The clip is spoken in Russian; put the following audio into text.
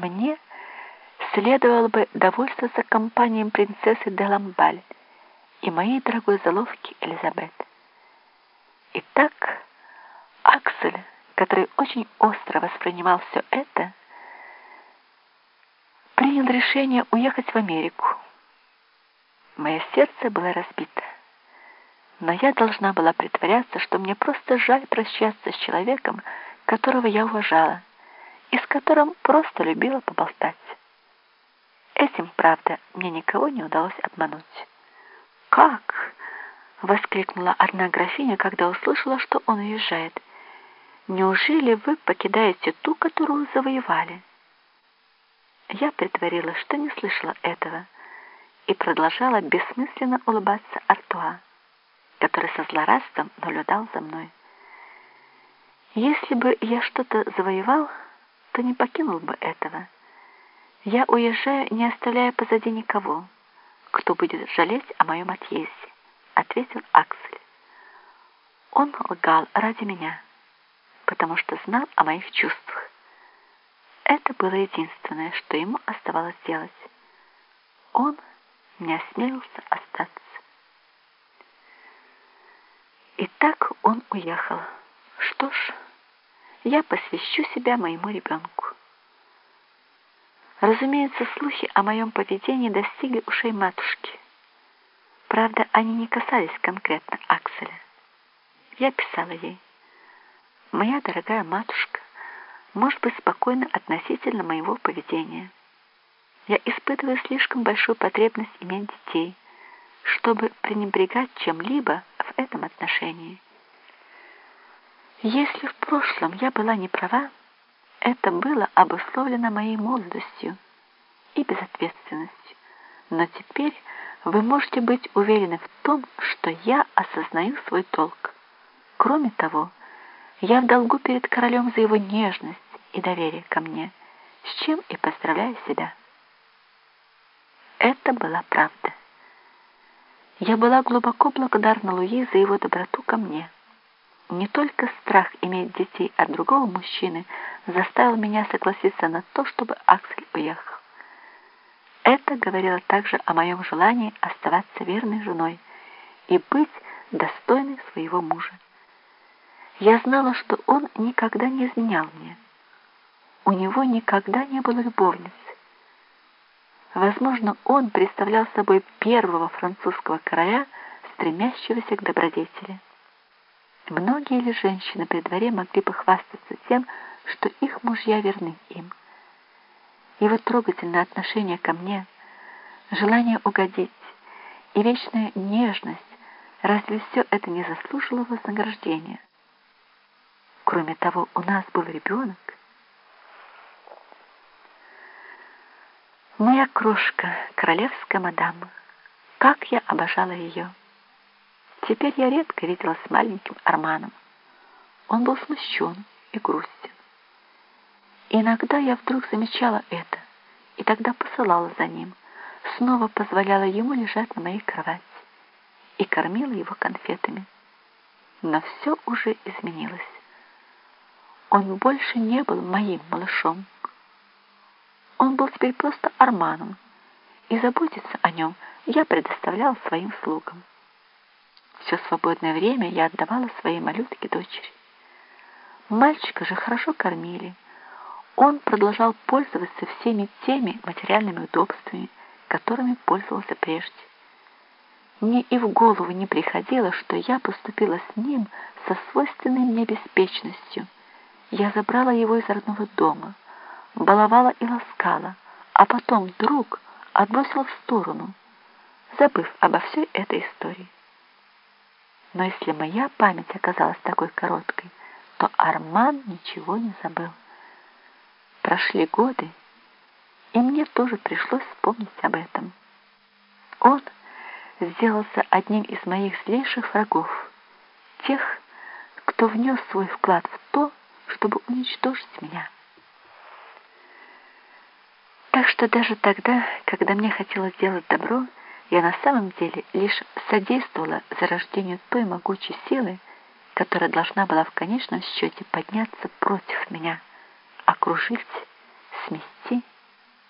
мне следовало бы довольствоваться компанией принцессы де Ламбаль и моей дорогой заловки Элизабет. Итак, Аксель, который очень остро воспринимал все это, принял решение уехать в Америку. Мое сердце было разбито, но я должна была притворяться, что мне просто жаль прощаться с человеком, которого я уважала и с которым просто любила поболтать. Этим, правда, мне никого не удалось обмануть. «Как?» — воскликнула одна графиня, когда услышала, что он уезжает. «Неужели вы покидаете ту, которую завоевали?» Я притворилась, что не слышала этого, и продолжала бессмысленно улыбаться Артуа, который со злорадством наблюдал за мной. Если бы я что-то завоевал, то не покинул бы этого. Я уезжаю, не оставляя позади никого, кто будет жалеть о моем отъезде, ответил Аксель. Он лгал ради меня, потому что знал о моих чувствах. Это было единственное, что ему оставалось делать. Он не осмелился остаться. И так он уехал. Что ж, я посвящу себя моему ребенку. Разумеется, слухи о моем поведении достигли ушей матушки. Правда, они не касались конкретно Акселя. Я писала ей. «Моя дорогая матушка может быть спокойна относительно моего поведения. Я испытываю слишком большую потребность иметь детей, чтобы пренебрегать чем-либо в этом отношении. Если в прошлом я была не права, это было обусловлено моей молодостью и безответственностью. Но теперь вы можете быть уверены в том, что я осознаю свой долг. Кроме того, я в долгу перед королем за его нежность и доверие ко мне, с чем и поздравляю себя. Это была правда. Я была глубоко благодарна Луи за его доброту ко мне. Не только страх иметь детей от другого мужчины заставил меня согласиться на то, чтобы Аксель уехал. Это говорило также о моем желании оставаться верной женой и быть достойной своего мужа. Я знала, что он никогда не изменял мне. У него никогда не было любовницы. Возможно, он представлял собой первого французского короля, стремящегося к добродетели. Многие ли женщины при дворе могли бы хвастаться тем, что их мужья верны им? Его трогательное отношение ко мне, желание угодить и вечная нежность, разве все это не заслужило вознаграждения? Кроме того, у нас был ребенок. Моя крошка, королевская мадама, как я обожала ее! Теперь я редко виделась с маленьким Арманом. Он был смущен и грустен. иногда я вдруг замечала это, и тогда посылала за ним, снова позволяла ему лежать на моей кровати и кормила его конфетами. Но все уже изменилось. Он больше не был моим малышом. Он был теперь просто Арманом, и заботиться о нем я предоставляла своим слугам. Все свободное время я отдавала своей малютке дочери. Мальчика же хорошо кормили. Он продолжал пользоваться всеми теми материальными удобствами, которыми пользовался прежде. Мне и в голову не приходило, что я поступила с ним со свойственной мне беспечностью. Я забрала его из родного дома, баловала и ласкала, а потом вдруг отбросила в сторону, забыв обо всей этой истории. Но если моя память оказалась такой короткой, то Арман ничего не забыл. Прошли годы, и мне тоже пришлось вспомнить об этом. Он сделался одним из моих злейших врагов, тех, кто внес свой вклад в то, чтобы уничтожить меня. Так что даже тогда, когда мне хотелось сделать добро, я на самом деле лишь содействовала зарождению той могучей силы, которая должна была в конечном счете подняться против меня, окружить, сместить.